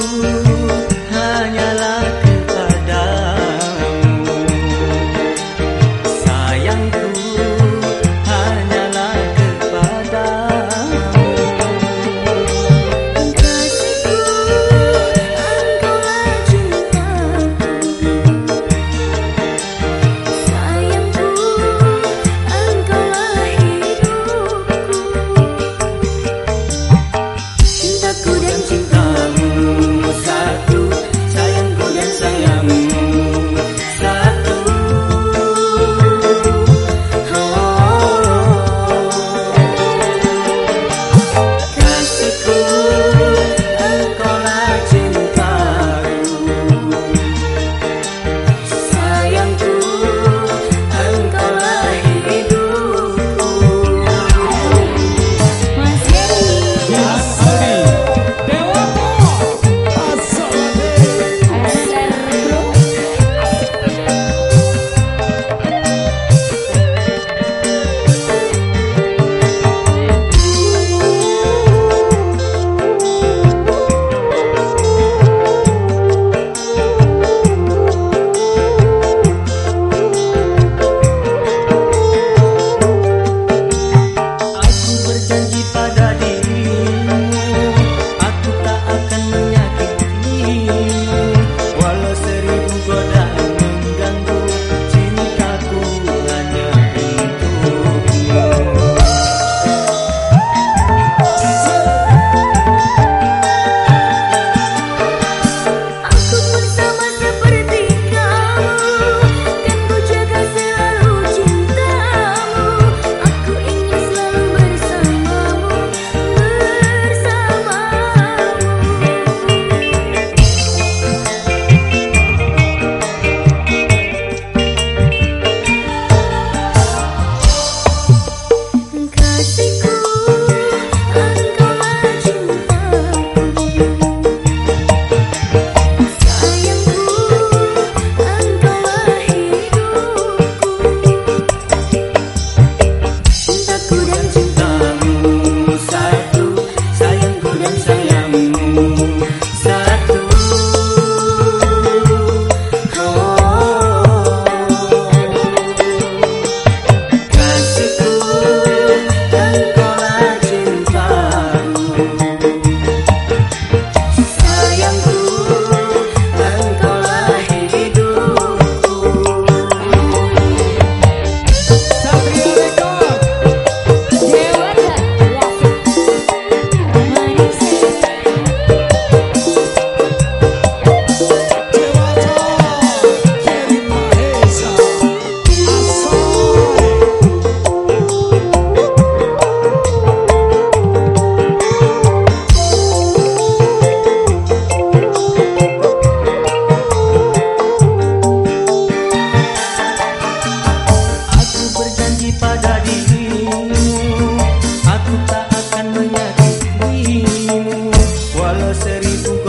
you. cerito